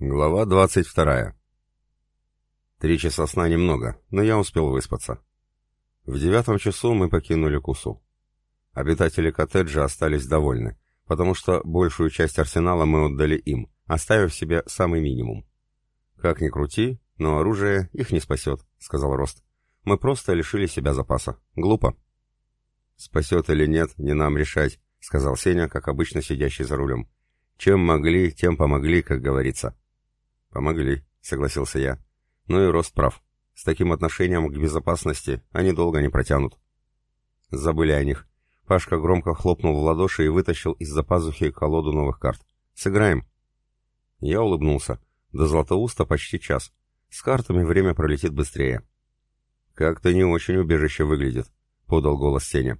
Глава 22. Три часа сна немного, но я успел выспаться. В девятом часу мы покинули Кусу. Обитатели коттеджа остались довольны, потому что большую часть арсенала мы отдали им, оставив себе самый минимум. «Как ни крути, но оружие их не спасет», — сказал Рост. «Мы просто лишили себя запаса. Глупо». «Спасет или нет, не нам решать», — сказал Сеня, как обычно сидящий за рулем. «Чем могли, тем помогли, как говорится». «Помогли», — согласился я. «Ну и Рост прав. С таким отношением к безопасности они долго не протянут». Забыли о них. Пашка громко хлопнул в ладоши и вытащил из-за пазухи колоду новых карт. «Сыграем?» Я улыбнулся. До Златоуста почти час. С картами время пролетит быстрее. «Как-то не очень убежище выглядит», — подал голос Сеня.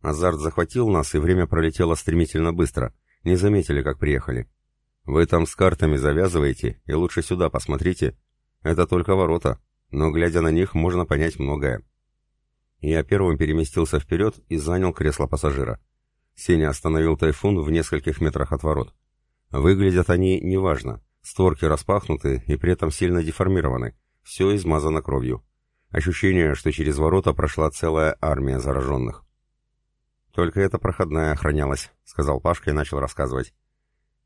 Азарт захватил нас, и время пролетело стремительно быстро. Не заметили, как приехали. Вы там с картами завязываете, и лучше сюда посмотрите. Это только ворота, но, глядя на них, можно понять многое. Я первым переместился вперед и занял кресло пассажира. Сеня остановил тайфун в нескольких метрах от ворот. Выглядят они неважно. Створки распахнуты и при этом сильно деформированы. Все измазано кровью. Ощущение, что через ворота прошла целая армия зараженных. «Только эта проходная охранялась», — сказал Пашка и начал рассказывать.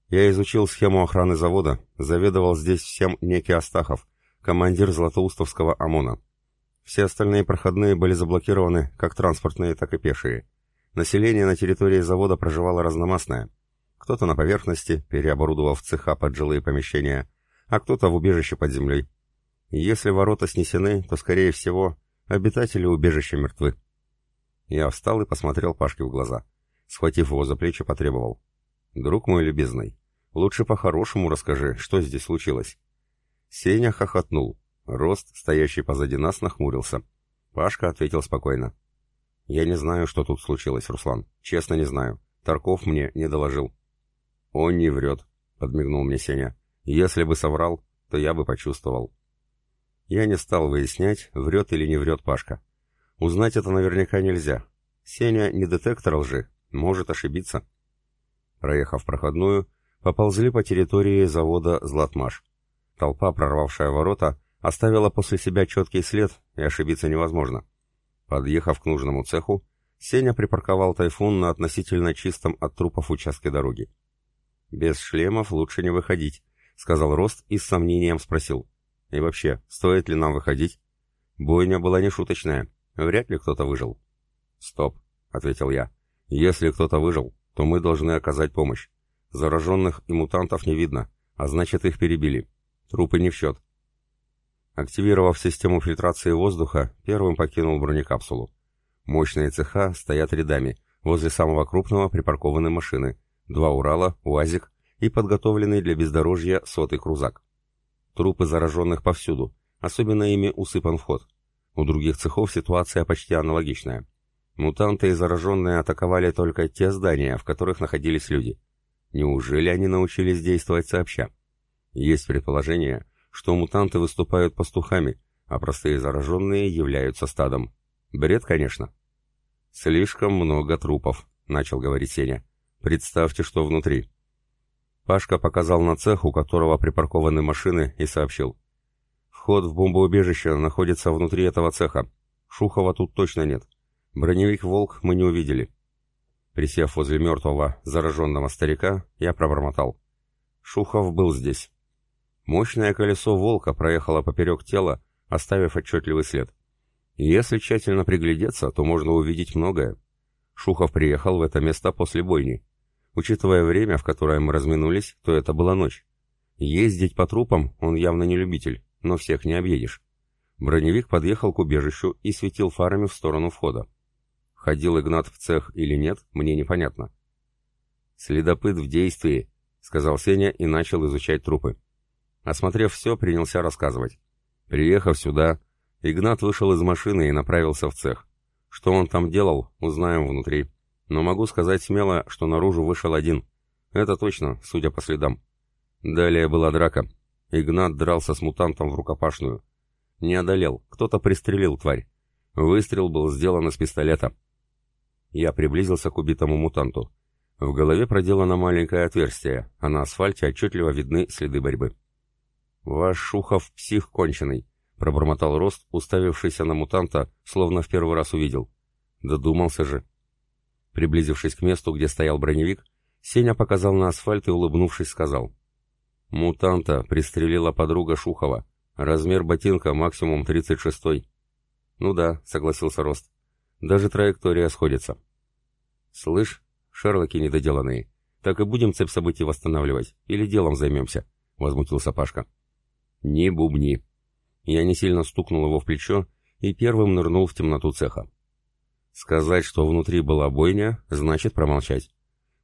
Я изучил схему охраны завода, заведовал здесь всем некий Астахов, командир Златоустовского ОМОНа. Все остальные проходные были заблокированы, как транспортные, так и пешие. Население на территории завода проживало разномастное. Кто-то на поверхности, переоборудовав цеха под жилые помещения, а кто-то в убежище под землей. Если ворота снесены, то, скорее всего, обитатели убежища мертвы. Я встал и посмотрел Пашке в глаза. Схватив его за плечи, потребовал. «Друг мой любезный, лучше по-хорошему расскажи, что здесь случилось». Сеня хохотнул. Рост, стоящий позади нас, нахмурился. Пашка ответил спокойно. «Я не знаю, что тут случилось, Руслан. Честно не знаю. Тарков мне не доложил». «Он не врет», — подмигнул мне Сеня. «Если бы соврал, то я бы почувствовал». Я не стал выяснять, врет или не врет Пашка. Узнать это наверняка нельзя. Сеня не детектор лжи, может ошибиться. Проехав проходную, поползли по территории завода «Златмаш». Толпа, прорвавшая ворота, оставила после себя четкий след, и ошибиться невозможно. Подъехав к нужному цеху, Сеня припарковал «Тайфун» на относительно чистом от трупов участке дороги. «Без шлемов лучше не выходить», — сказал Рост и с сомнением спросил. «И вообще, стоит ли нам выходить?» Бойня была нешуточная, вряд ли кто-то выжил. «Стоп», — ответил я. «Если кто-то выжил, то мы должны оказать помощь. Зараженных и мутантов не видно, а значит их перебили. Трупы не в счет. Активировав систему фильтрации воздуха, первым покинул бронекапсулу. Мощные цеха стоят рядами, возле самого крупного припаркованы машины, два Урала, УАЗик и подготовленный для бездорожья сотый крузак. Трупы зараженных повсюду, особенно ими усыпан вход. У других цехов ситуация почти аналогичная. Мутанты и зараженные атаковали только те здания, в которых находились люди. Неужели они научились действовать сообща? Есть предположение, что мутанты выступают пастухами, а простые зараженные являются стадом. Бред, конечно. «Слишком много трупов», — начал говорить Сеня. «Представьте, что внутри». Пашка показал на цех, у которого припаркованы машины, и сообщил. «Вход в бомбоубежище находится внутри этого цеха. Шухова тут точно нет. Броневик «Волк» мы не увидели. Присев возле мертвого, зараженного старика, я пробормотал. Шухов был здесь. Мощное колесо «Волка» проехало поперек тела, оставив отчетливый след. Если тщательно приглядеться, то можно увидеть многое. Шухов приехал в это место после бойни. Учитывая время, в которое мы разминулись, то это была ночь. Ездить по трупам он явно не любитель, но всех не объедешь. Броневик подъехал к убежищу и светил фарами в сторону входа. Ходил Игнат в цех или нет, мне непонятно. «Следопыт в действии», — сказал Сеня и начал изучать трупы. Осмотрев все, принялся рассказывать. Приехав сюда, Игнат вышел из машины и направился в цех. Что он там делал, узнаем внутри. Но могу сказать смело, что наружу вышел один. Это точно, судя по следам. Далее была драка. Игнат дрался с мутантом в рукопашную. Не одолел, кто-то пристрелил тварь. Выстрел был сделан из пистолета. Я приблизился к убитому мутанту. В голове проделано маленькое отверстие, а на асфальте отчетливо видны следы борьбы. «Ваш Шухов псих конченый», — пробормотал Рост, уставившийся на мутанта, словно в первый раз увидел. Додумался же. Приблизившись к месту, где стоял броневик, Сеня показал на асфальт и, улыбнувшись, сказал. «Мутанта пристрелила подруга Шухова. Размер ботинка максимум 36-й». «Ну да», — согласился Рост. «Даже траектория сходится». «Слышь, Шерлоки недоделанные, так и будем цепь событий восстанавливать, или делом займемся?» — возмутился Пашка. «Не бубни». Я не сильно стукнул его в плечо и первым нырнул в темноту цеха. Сказать, что внутри была бойня, значит промолчать.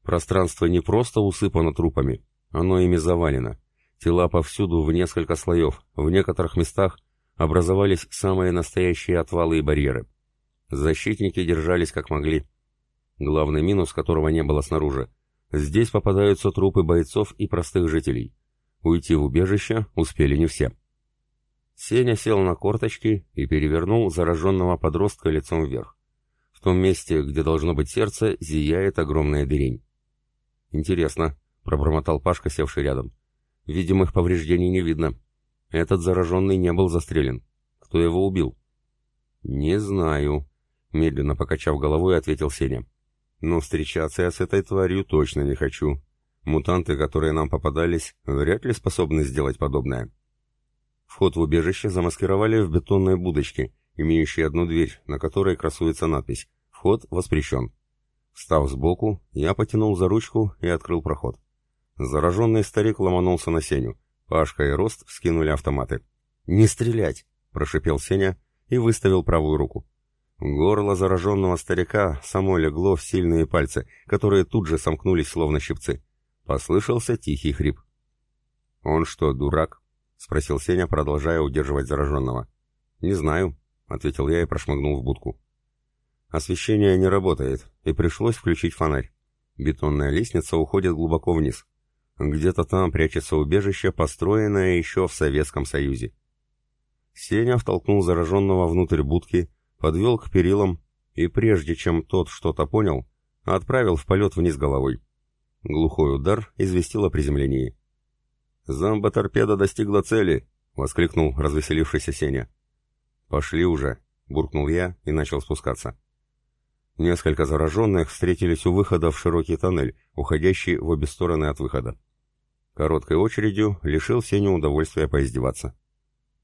Пространство не просто усыпано трупами, оно ими завалено. Тела повсюду в несколько слоев, в некоторых местах образовались самые настоящие отвалы и барьеры. Защитники держались как могли. Главный минус, которого не было снаружи, здесь попадаются трупы бойцов и простых жителей. Уйти в убежище успели не все. Сеня сел на корточки и перевернул зараженного подростка лицом вверх. В том месте, где должно быть сердце, зияет огромная дырень. «Интересно», — пробормотал Пашка, севший рядом. «Видимых повреждений не видно. Этот зараженный не был застрелен. Кто его убил?» «Не знаю», — медленно покачав головой, ответил Сеня. «Но встречаться я с этой тварью точно не хочу. Мутанты, которые нам попадались, вряд ли способны сделать подобное. Вход в убежище замаскировали в бетонной будочке, имеющей одну дверь, на которой красуется надпись «Вход воспрещен». Встав сбоку, я потянул за ручку и открыл проход. Зараженный старик ломанулся на Сеню. Пашка и Рост вскинули автоматы. «Не стрелять!» — прошипел Сеня и выставил правую руку. Горло зараженного старика само легло в сильные пальцы, которые тут же сомкнулись словно щипцы. Послышался тихий хрип. «Он что, дурак?» — спросил Сеня, продолжая удерживать зараженного. «Не знаю», — ответил я и прошмыгнул в будку. Освещение не работает, и пришлось включить фонарь. Бетонная лестница уходит глубоко вниз. Где-то там прячется убежище, построенное еще в Советском Союзе. Сеня втолкнул зараженного внутрь будки, подвел к перилам и, прежде чем тот что-то понял, отправил в полет вниз головой. Глухой удар известил о приземлении. «Замба-торпеда достигла цели!» — воскликнул развеселившийся Сеня. «Пошли уже!» — буркнул я и начал спускаться. Несколько зараженных встретились у выхода в широкий тоннель, уходящий в обе стороны от выхода. Короткой очередью лишил Сеню удовольствия поиздеваться.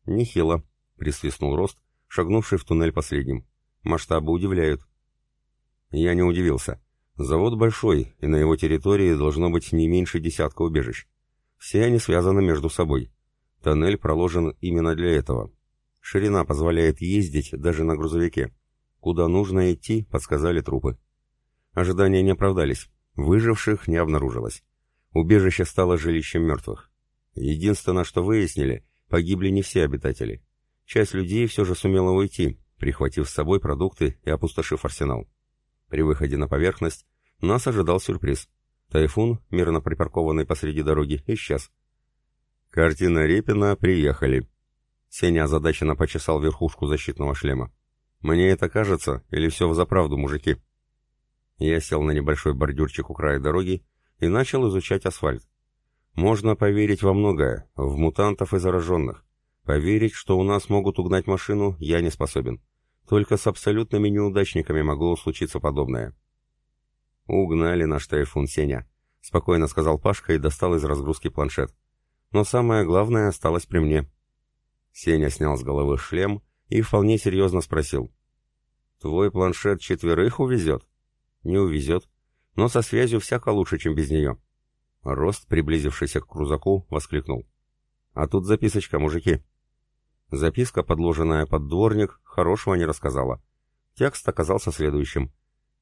«Нехило», — присвистнул Рост, шагнувший в туннель последним. «Масштабы удивляют». Я не удивился. Завод большой, и на его территории должно быть не меньше десятка убежищ. Все они связаны между собой. Тоннель проложен именно для этого. Ширина позволяет ездить даже на грузовике. Куда нужно идти, подсказали трупы. Ожидания не оправдались. Выживших не обнаружилось. Убежище стало жилищем мертвых. Единственное, что выяснили, погибли не все обитатели. Часть людей все же сумела уйти, прихватив с собой продукты и опустошив арсенал. При выходе на поверхность нас ожидал сюрприз. Тайфун, мирно припаркованный посреди дороги, исчез. Картина Репина «Приехали». Сеня озадаченно почесал верхушку защитного шлема. «Мне это кажется, или все взаправду, мужики?» Я сел на небольшой бордюрчик у края дороги и начал изучать асфальт. Можно поверить во многое, в мутантов и зараженных. Поверить, что у нас могут угнать машину, я не способен. Только с абсолютными неудачниками могло случиться подобное. «Угнали наш тайфун, Сеня», — спокойно сказал Пашка и достал из разгрузки планшет. «Но самое главное осталось при мне». Сеня снял с головы шлем и вполне серьезно спросил. «Твой планшет четверых увезет?» «Не увезет, но со связью всяко лучше, чем без нее». Рост, приблизившийся к крузаку, воскликнул. «А тут записочка, мужики». Записка, подложенная под дворник, хорошего не рассказала. Текст оказался следующим.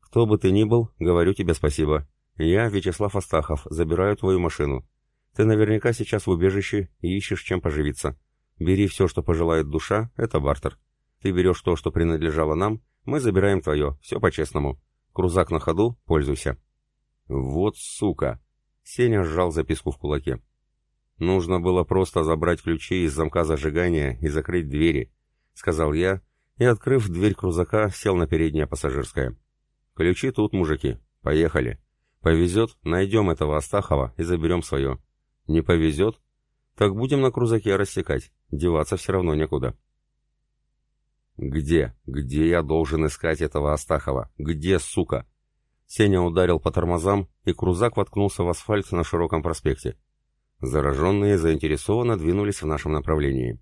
«Кто бы ты ни был, говорю тебе спасибо. Я, Вячеслав Астахов, забираю твою машину. Ты наверняка сейчас в убежище и ищешь чем поживиться. Бери все, что пожелает душа, это бартер. Ты берешь то, что принадлежало нам, мы забираем твое, все по-честному. Крузак на ходу, пользуйся». «Вот сука!» Сеня сжал записку в кулаке. «Нужно было просто забрать ключи из замка зажигания и закрыть двери», — сказал я, и, открыв дверь крузака, сел на переднее пассажирское. «Ключи тут, мужики. Поехали. Повезет, найдем этого Астахова и заберем свое. Не повезет? Так будем на крузаке рассекать, деваться все равно некуда. «Где? Где я должен искать этого Астахова? Где, сука?» Сеня ударил по тормозам, и крузак воткнулся в асфальт на широком проспекте. Зараженные заинтересованно двинулись в нашем направлении.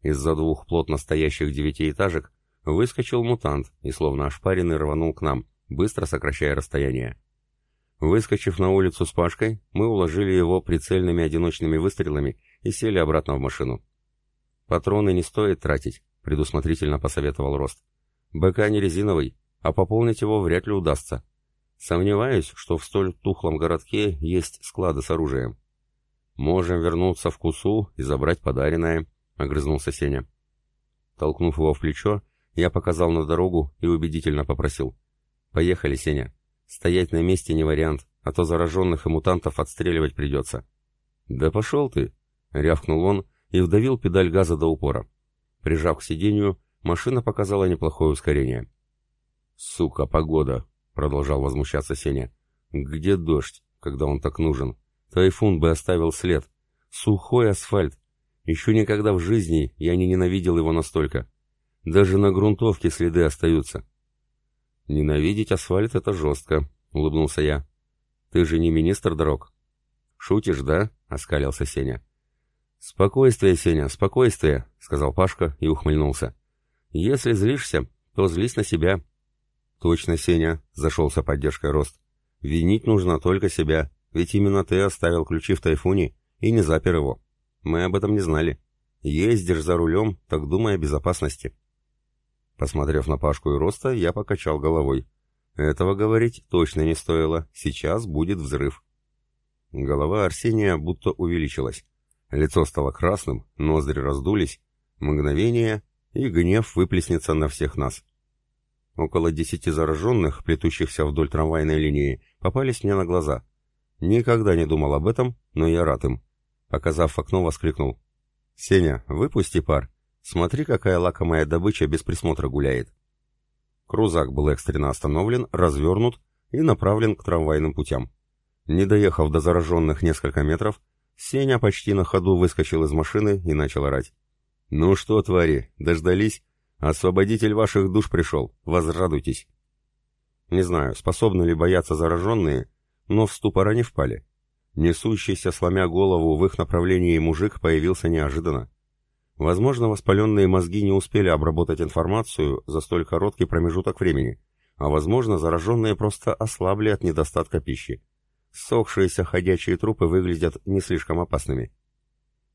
Из-за двух плотно стоящих девятиэтажек выскочил мутант и, словно ошпаренный, рванул к нам, быстро сокращая расстояние. Выскочив на улицу с Пашкой, мы уложили его прицельными одиночными выстрелами и сели обратно в машину. «Патроны не стоит тратить», — предусмотрительно посоветовал Рост. «БК не резиновый, а пополнить его вряд ли удастся. Сомневаюсь, что в столь тухлом городке есть склады с оружием. Можем вернуться в Кусу и забрать подаренное, огрызнулся Сеня. Толкнув его в плечо, я показал на дорогу и убедительно попросил. Поехали, Сеня. Стоять на месте не вариант, а то зараженных и мутантов отстреливать придется. Да пошел ты, рявкнул он и вдавил педаль газа до упора. Прижав к сиденью, машина показала неплохое ускорение. «Сука, погода!» продолжал возмущаться Сеня. «Где дождь, когда он так нужен? Тайфун бы оставил след. Сухой асфальт. Еще никогда в жизни я не ненавидел его настолько. Даже на грунтовке следы остаются». «Ненавидеть асфальт — это жестко», — улыбнулся я. «Ты же не министр дорог». «Шутишь, да?» — оскалился Сеня. «Спокойствие, Сеня, спокойствие», — сказал Пашка и ухмыльнулся. «Если злишься, то злись на себя. «Точно, Сеня», — зашелся поддержкой Рост. «Винить нужно только себя, ведь именно ты оставил ключи в тайфуне и не запер его. Мы об этом не знали. Ездишь за рулем, так думай о безопасности». Посмотрев на Пашку и Роста, я покачал головой. Этого говорить точно не стоило, сейчас будет взрыв. Голова Арсения будто увеличилась. Лицо стало красным, ноздри раздулись. Мгновение, и гнев выплеснется на всех нас. Около десяти зараженных, плетущихся вдоль трамвайной линии, попались мне на глаза. Никогда не думал об этом, но я рад им. Показав окно, воскликнул. «Сеня, выпусти пар. Смотри, какая лакомая добыча без присмотра гуляет». Крузак был экстренно остановлен, развернут и направлен к трамвайным путям. Не доехав до зараженных несколько метров, Сеня почти на ходу выскочил из машины и начал орать. «Ну что, твари, дождались? Освободитель ваших душ пришел, возрадуйтесь. Не знаю, способны ли бояться зараженные, но в ступор они впали. Несущийся, сломя голову в их направлении мужик появился неожиданно. Возможно, воспаленные мозги не успели обработать информацию за столь короткий промежуток времени, а возможно, зараженные просто ослабли от недостатка пищи. Сохшиеся ходячие трупы выглядят не слишком опасными.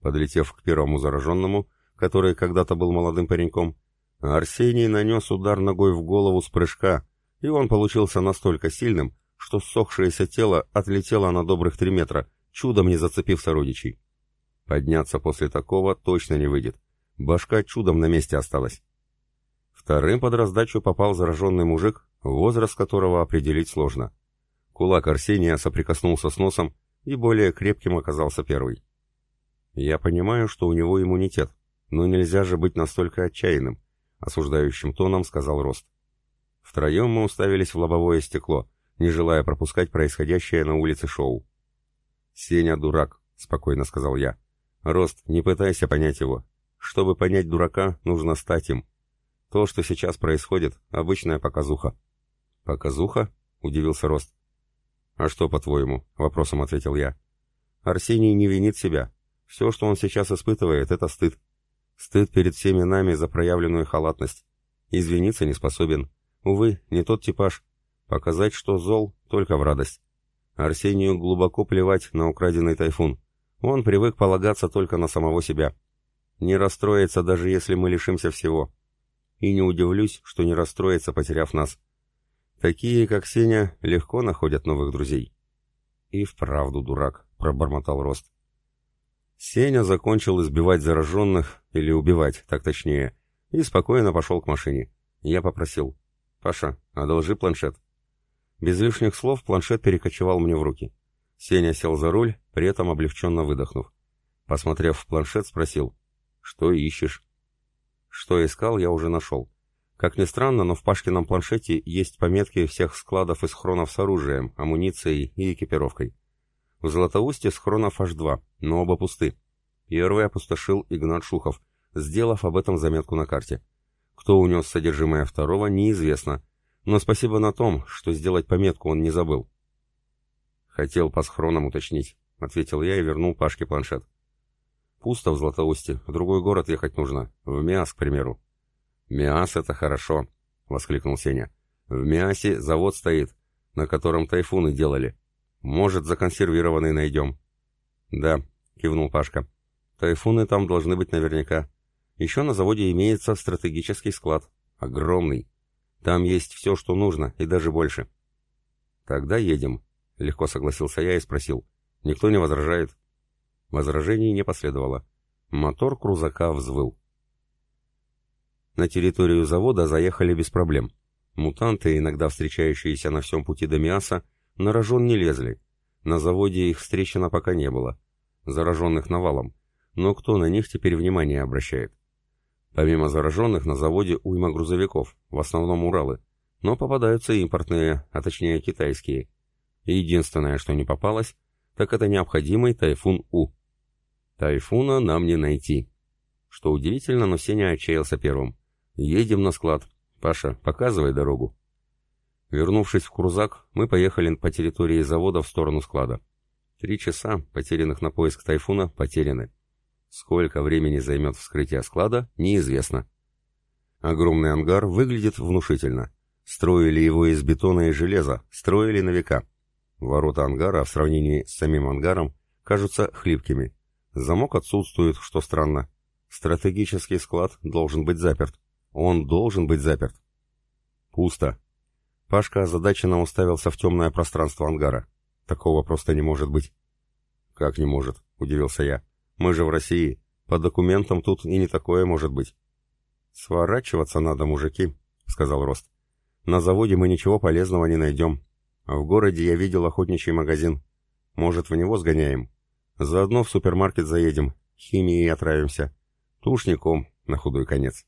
Подлетев к первому зараженному, который когда-то был молодым пареньком, Арсений нанес удар ногой в голову с прыжка, и он получился настолько сильным, что ссохшееся тело отлетело на добрых три метра, чудом не зацепив сородичей. Подняться после такого точно не выйдет. Башка чудом на месте осталась. Вторым под раздачу попал зараженный мужик, возраст которого определить сложно. Кулак Арсения соприкоснулся с носом, и более крепким оказался первый. Я понимаю, что у него иммунитет, но нельзя же быть настолько отчаянным осуждающим тоном сказал Рост. Втроем мы уставились в лобовое стекло, не желая пропускать происходящее на улице шоу. «Сеня дурак», — спокойно сказал я. «Рост, не пытайся понять его. Чтобы понять дурака, нужно стать им. То, что сейчас происходит, обычная показуха». «Показуха?» — удивился Рост. «А что, по-твоему?» — вопросом ответил я. «Арсений не винит себя. Все, что он сейчас испытывает, — это стыд. Стыд перед всеми нами за проявленную халатность. Извиниться не способен. Увы, не тот типаж. Показать, что зол, только в радость. Арсению глубоко плевать на украденный тайфун. Он привык полагаться только на самого себя. Не расстроится, даже если мы лишимся всего. И не удивлюсь, что не расстроится, потеряв нас. Такие, как Сеня, легко находят новых друзей. И вправду дурак, пробормотал Рост. Сеня закончил избивать зараженных, или убивать, так точнее, и спокойно пошел к машине. Я попросил. «Паша, одолжи планшет». Без лишних слов планшет перекочевал мне в руки. Сеня сел за руль, при этом облегченно выдохнув. Посмотрев в планшет, спросил. «Что ищешь?» Что искал, я уже нашел. Как ни странно, но в Пашкином планшете есть пометки всех складов и схронов с оружием, амуницией и экипировкой. В Златоусте схронов аж два, но оба пусты. Первый опустошил Игнат Шухов, сделав об этом заметку на карте. Кто унес содержимое второго, неизвестно, но спасибо на том, что сделать пометку он не забыл. «Хотел по схронам уточнить», — ответил я и вернул Пашке планшет. «Пусто в Златоусте, в другой город ехать нужно, в Миас, к примеру». «Миас — это хорошо», — воскликнул Сеня. «В Миасе завод стоит, на котором тайфуны делали. Может, законсервированный найдем». «Да», — кивнул Пашка. «Тайфуны там должны быть наверняка. Еще на заводе имеется стратегический склад. Огромный. Там есть все, что нужно, и даже больше». «Тогда едем», — легко согласился я и спросил. «Никто не возражает?» Возражений не последовало. Мотор крузака взвыл. На территорию завода заехали без проблем. Мутанты, иногда встречающиеся на всем пути до Миаса, на рожон не лезли. На заводе их встречено пока не было. Зараженных навалом. Но кто на них теперь внимание обращает? Помимо зараженных, на заводе уйма грузовиков, в основном Уралы. Но попадаются импортные, а точнее китайские. И единственное, что не попалось, так это необходимый тайфун У. Тайфуна нам не найти. Что удивительно, но Сеня отчаялся первым. «Едем на склад. Паша, показывай дорогу». Вернувшись в Крузак, мы поехали по территории завода в сторону склада. Три часа, потерянных на поиск тайфуна, потеряны. Сколько времени займет вскрытие склада, неизвестно. Огромный ангар выглядит внушительно. Строили его из бетона и железа, строили на века. Ворота ангара в сравнении с самим ангаром кажутся хлипкими. Замок отсутствует, что странно. Стратегический склад должен быть заперт. Он должен быть заперт. Пусто. Пашка озадаченно уставился в темное пространство ангара. Такого просто не может быть. Как не может? Удивился я. Мы же в России. По документам тут и не такое может быть. Сворачиваться надо, мужики, сказал Рост. На заводе мы ничего полезного не найдем. В городе я видел охотничий магазин. Может, в него сгоняем? Заодно в супермаркет заедем, химией отравимся. Тушником, на худой конец.